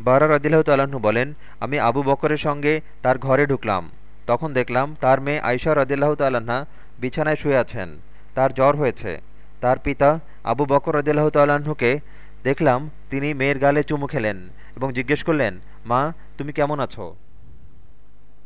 বারা রদিল্লাহ তালাহু বলেন, আমি আবু বকরের সঙ্গে তার ঘরে ঢুকলাম। তখন দেখলাম তার মেয়ে আয়সা রদিল্লাহ তাল্লাহা বিছানায় শুয়ে আছেন। তার জ্বর হয়েছে। তার পিতা আবু বকর রদিল্লাহ তাল্লাহ্নকে দেখলাম তিনি মেয়ের গালে চুমু খেলেন এবং জিজ্ঞেস করলেন, মা, তুমি কেমন আছো?